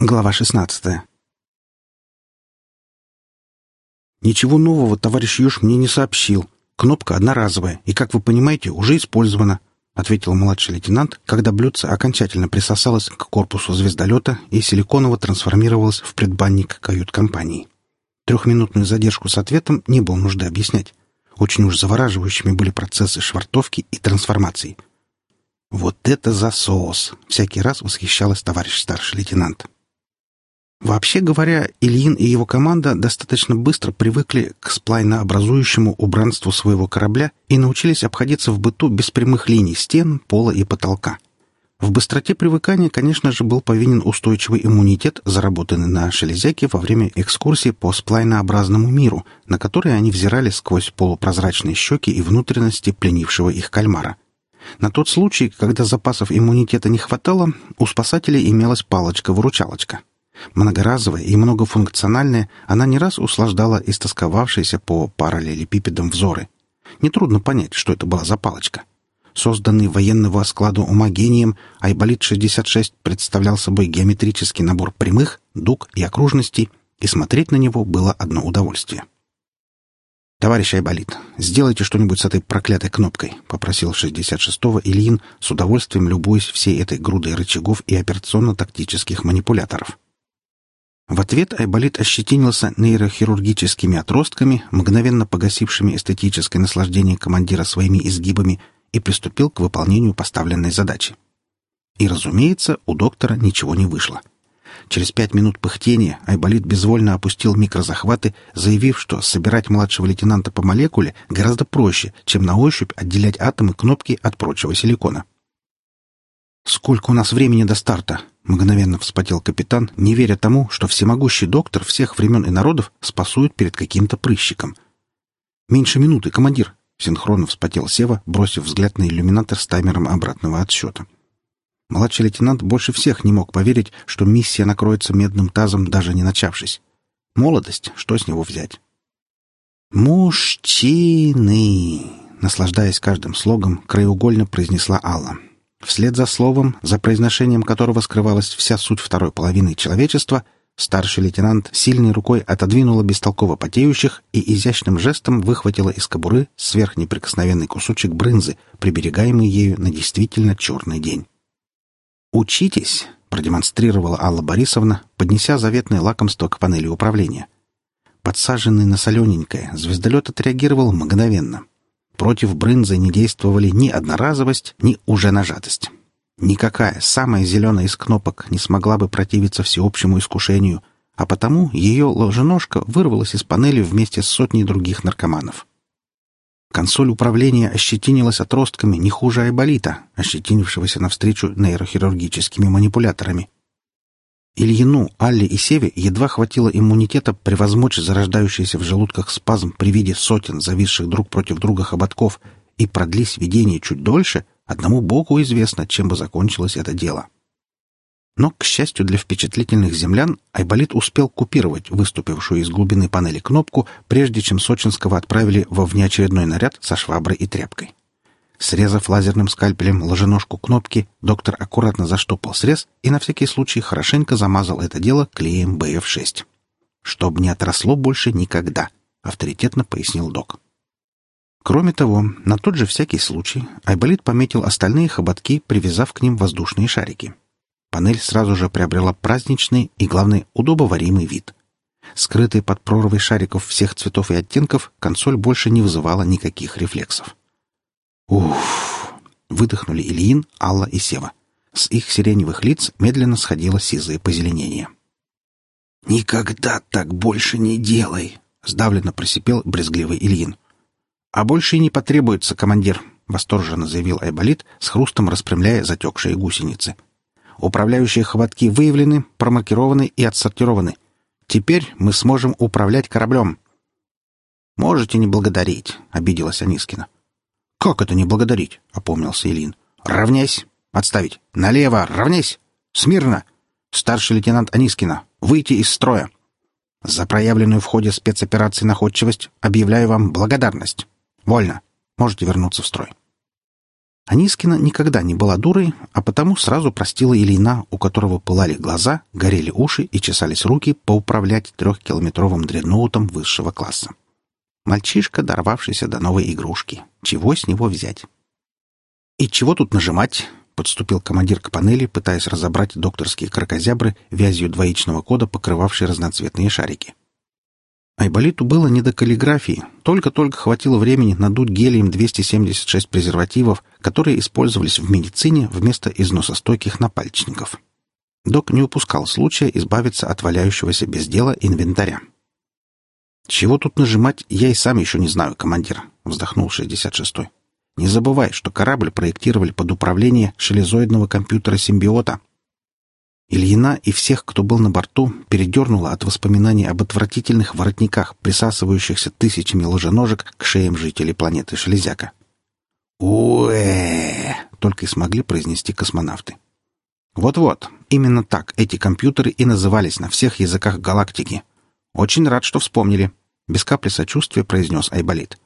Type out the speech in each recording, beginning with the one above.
Глава 16. Ничего нового товарищ Юж мне не сообщил. Кнопка одноразовая и, как вы понимаете, уже использована, ответил младший лейтенант, когда блюдце окончательно присосалось к корпусу звездолета и силиконово трансформировалось в предбанник кают-компании. Трехминутную задержку с ответом не было нужды объяснять. Очень уж завораживающими были процессы швартовки и трансформации. «Вот это засос!» — всякий раз восхищалась товарищ старший лейтенант. Вообще говоря, Ильин и его команда достаточно быстро привыкли к сплайнообразующему убранству своего корабля и научились обходиться в быту без прямых линий стен, пола и потолка. В быстроте привыкания, конечно же, был повинен устойчивый иммунитет, заработанный на шелезяке во время экскурсии по сплайнообразному миру, на который они взирали сквозь полупрозрачные щеки и внутренности пленившего их кальмара. На тот случай, когда запасов иммунитета не хватало, у спасателей имелась палочка-выручалочка. Многоразовая и многофункциональная, она не раз услаждала истосковавшиеся по параллелепипедам взоры. Нетрудно понять, что это была за палочка. Созданный военного складу ума гением, Айболит-66 представлял собой геометрический набор прямых, дуг и окружностей, и смотреть на него было одно удовольствие. «Товарищ Айболит, сделайте что-нибудь с этой проклятой кнопкой», — попросил 66-го Ильин, с удовольствием любуясь всей этой грудой рычагов и операционно-тактических манипуляторов. В ответ Айболит ощетинился нейрохирургическими отростками, мгновенно погасившими эстетическое наслаждение командира своими изгибами, и приступил к выполнению поставленной задачи. И, разумеется, у доктора ничего не вышло. Через пять минут пыхтения Айболит безвольно опустил микрозахваты, заявив, что собирать младшего лейтенанта по молекуле гораздо проще, чем на ощупь отделять атомы кнопки от прочего силикона. «Сколько у нас времени до старта?» — мгновенно вспотел капитан, не веря тому, что всемогущий доктор всех времен и народов спасует перед каким-то прыщиком. «Меньше минуты, командир!» — синхронно вспотел Сева, бросив взгляд на иллюминатор с таймером обратного отсчета. Младший лейтенант больше всех не мог поверить, что миссия накроется медным тазом, даже не начавшись. Молодость, что с него взять? «Мужчины!» — наслаждаясь каждым слогом, краеугольно произнесла Алла. Вслед за словом, за произношением которого скрывалась вся суть второй половины человечества, старший лейтенант сильной рукой отодвинула бестолково потеющих и изящным жестом выхватила из кобуры сверхнеприкосновенный кусочек брынзы, приберегаемый ею на действительно черный день. «Учитесь!» — продемонстрировала Алла Борисовна, поднеся заветное лакомство к панели управления. Подсаженный на солененькое, звездолет отреагировал мгновенно — Против брынзы не действовали ни одноразовость, ни уже нажатость. Никакая, самая зеленая из кнопок не смогла бы противиться всеобщему искушению, а потому ее ложеножка вырвалась из панели вместе с сотней других наркоманов. Консоль управления ощетинилась отростками не хуже айболита, ощетинившегося навстречу нейрохирургическими манипуляторами. Ильину, Алле и Севе едва хватило иммунитета превозмочь зарождающийся в желудках спазм при виде сотен зависших друг против друга хоботков, и продлись видение чуть дольше, одному Богу известно, чем бы закончилось это дело. Но, к счастью для впечатлительных землян, Айболит успел купировать выступившую из глубины панели кнопку, прежде чем Сочинского отправили во внеочередной наряд со шваброй и тряпкой. Срезав лазерным скальпелем ложеножку кнопки, доктор аккуратно заштопал срез и на всякий случай хорошенько замазал это дело клеем БФ-6. «Чтоб не отросло больше никогда», — авторитетно пояснил док. Кроме того, на тот же всякий случай Айболит пометил остальные хоботки, привязав к ним воздушные шарики. Панель сразу же приобрела праздничный и, главное, удобоваримый вид. Скрытый под прорвой шариков всех цветов и оттенков, консоль больше не вызывала никаких рефлексов. Уф! Выдохнули Ильин, Алла и Сева. С их сиреневых лиц медленно сходило сизое позеленение. «Никогда так больше не делай!» — сдавленно просипел брезгливый Ильин. «А больше и не потребуется, командир», — восторженно заявил Айболит, с хрустом распрямляя затекшие гусеницы. «Управляющие хватки выявлены, промаркированы и отсортированы. Теперь мы сможем управлять кораблем». «Можете не благодарить», — обиделась Анискина. «Как это не благодарить?» — опомнился Ильин. «Равняйсь! Отставить! Налево! Равняйсь! Смирно! Старший лейтенант Анискина, выйти из строя! За проявленную в ходе спецоперации находчивость объявляю вам благодарность. Вольно. Можете вернуться в строй». Анискина никогда не была дурой, а потому сразу простила Ильина, у которого пылали глаза, горели уши и чесались руки поуправлять трехкилометровым дредноутом высшего класса. Мальчишка, дорвавшийся до новой игрушки. Чего с него взять? «И чего тут нажимать?» — подступил командир к панели, пытаясь разобрать докторские крокозябры вязью двоичного кода, покрывавшие разноцветные шарики. Айболиту было не до каллиграфии. Только-только хватило времени надуть гелием 276 презервативов, которые использовались в медицине вместо износостойких напальчников. Док не упускал случая избавиться от валяющегося без дела инвентаря. «Чего тут нажимать, я и сам еще не знаю, командир», — вздохнул 66-й. «Не забывай, что корабль проектировали под управление шелезоидного компьютера симбиота, Ильина и всех, кто был на борту, передернуло от воспоминаний об отвратительных воротниках, присасывающихся тысячами ложеножек к шеям жителей планеты Шелезяка. «Уэ!» — только и смогли произнести космонавты. Вот-вот, именно так эти компьютеры и назывались на всех языках галактики. Очень рад, что вспомнили. Без капли сочувствия произнес Айболит.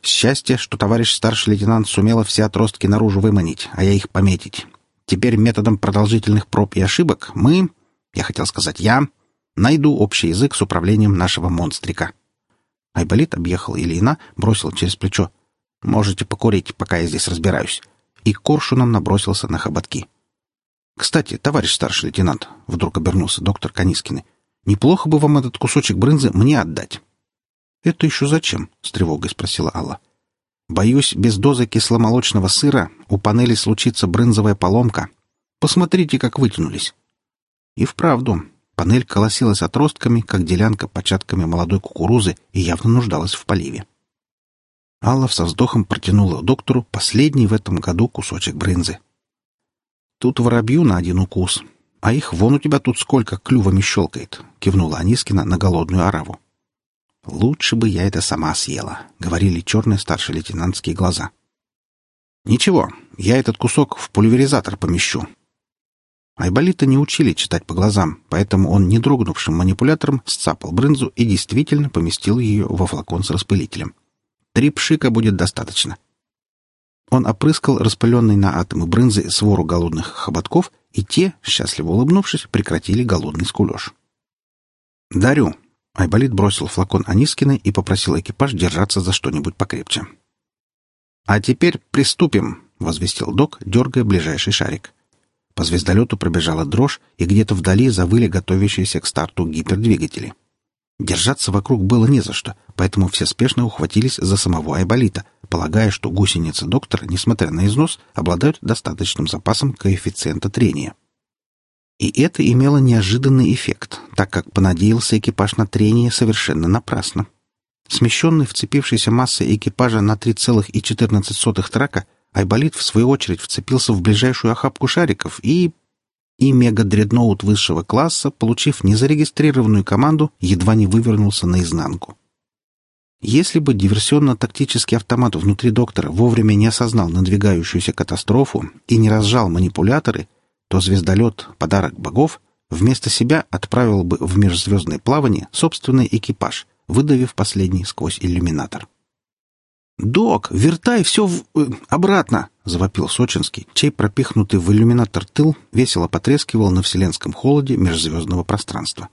Счастье, что товарищ старший лейтенант сумела все отростки наружу выманить, а я их пометить. Теперь методом продолжительных проб и ошибок мы, я хотел сказать я, найду общий язык с управлением нашего монстрика. Айболит объехал Ильина, бросил через плечо. «Можете покурить, пока я здесь разбираюсь». И коршуном набросился на хоботки. «Кстати, товарищ старший лейтенант», — вдруг обернулся доктор Канискины, «неплохо бы вам этот кусочек брынзы мне отдать». «Это еще зачем?» — с тревогой спросила Алла. Боюсь, без дозы кисломолочного сыра у панели случится брынзовая поломка. Посмотрите, как вытянулись. И вправду, панель колосилась отростками, как делянка початками молодой кукурузы и явно нуждалась в поливе. Алла со вздохом протянула доктору последний в этом году кусочек брынзы. «Тут воробью на один укус, а их вон у тебя тут сколько клювами щелкает», — кивнула Анискина на голодную ораву. «Лучше бы я это сама съела», — говорили черные старшие лейтенантские глаза. «Ничего, я этот кусок в пульверизатор помещу». Айболита не учили читать по глазам, поэтому он, не дрогнувшим манипулятором, сцапал брынзу и действительно поместил ее во флакон с распылителем. Три пшика будет достаточно. Он опрыскал распыленный на атомы брынзы свору голодных хоботков, и те, счастливо улыбнувшись, прекратили голодный скулеж. «Дарю», Айболит бросил флакон Анискиной и попросил экипаж держаться за что-нибудь покрепче. «А теперь приступим», — возвестил док, дергая ближайший шарик. По звездолету пробежала дрожь, и где-то вдали завыли готовящиеся к старту гипердвигатели. Держаться вокруг было не за что, поэтому все спешно ухватились за самого Айболита, полагая, что гусеницы доктора, несмотря на износ, обладают достаточным запасом коэффициента трения. И это имело неожиданный эффект, так как понадеялся экипаж на трение совершенно напрасно. Смещенный вцепившейся массой экипажа на 3,14 трака, Айболит в свою очередь вцепился в ближайшую охапку шариков и... И мега-дредноут высшего класса, получив незарегистрированную команду, едва не вывернулся наизнанку. Если бы диверсионно-тактический автомат внутри доктора вовремя не осознал надвигающуюся катастрофу и не разжал манипуляторы, то звездолет «Подарок богов» вместо себя отправил бы в межзвездное плавание собственный экипаж, выдавив последний сквозь иллюминатор. «Док, вертай все в... Э, обратно!» — завопил Сочинский, чей пропихнутый в иллюминатор тыл весело потрескивал на вселенском холоде межзвездного пространства.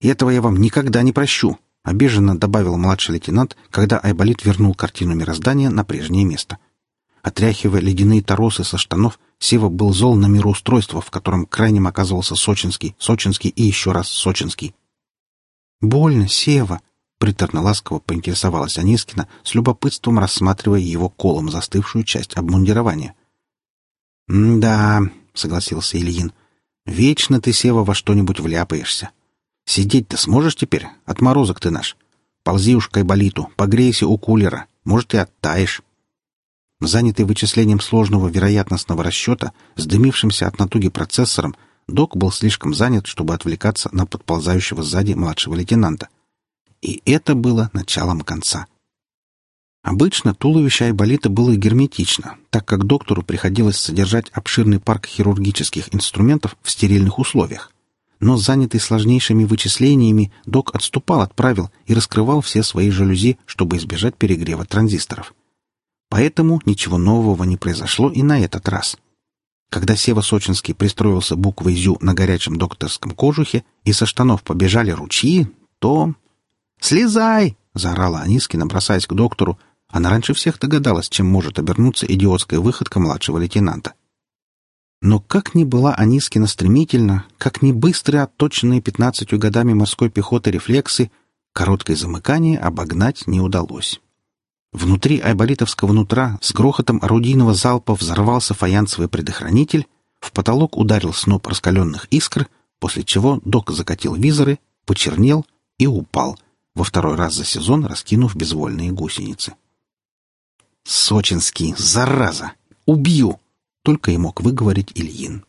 «Этого я вам никогда не прощу!» — обиженно добавил младший лейтенант, когда Айболит вернул картину мироздания на прежнее место — Отряхивая ледяные торосы со штанов, Сева был зол на мироустройство, в котором крайним оказывался Сочинский, Сочинский и еще раз Сочинский. «Больно, Сева!» — приторно-ласково поинтересовалась Анискина, с любопытством рассматривая его колом застывшую часть обмундирования. «Да», — согласился Ильин, — «вечно ты, Сева, во что-нибудь вляпаешься. Сидеть-то сможешь теперь? Отморозок ты наш. Ползи уж к Айболиту, погрейся у кулера, может, и оттаешь». Занятый вычислением сложного вероятностного расчета, с дымившимся от натуги процессором, док был слишком занят, чтобы отвлекаться на подползающего сзади младшего лейтенанта. И это было началом конца. Обычно туловище Айболита было герметично, так как доктору приходилось содержать обширный парк хирургических инструментов в стерильных условиях. Но занятый сложнейшими вычислениями, док отступал от правил и раскрывал все свои жалюзи, чтобы избежать перегрева транзисторов. Поэтому ничего нового не произошло и на этот раз. Когда Сева Сочинский пристроился буквой «Зю» на горячем докторском кожухе и со штанов побежали ручьи, то... «Слезай!» — заорала Анискина, бросаясь к доктору. Она раньше всех догадалась, чем может обернуться идиотская выходка младшего лейтенанта. Но как ни была Анискина стремительна, как ни быстрые, отточенные пятнадцатью годами морской пехоты рефлексы, короткое замыкание обогнать не удалось. Внутри айболитовского нутра с грохотом орудийного залпа взорвался фаянсовый предохранитель, в потолок ударил сноп раскаленных искр, после чего док закатил визоры, почернел и упал, во второй раз за сезон раскинув безвольные гусеницы. «Сочинский, зараза! Убью!» — только и мог выговорить Ильин.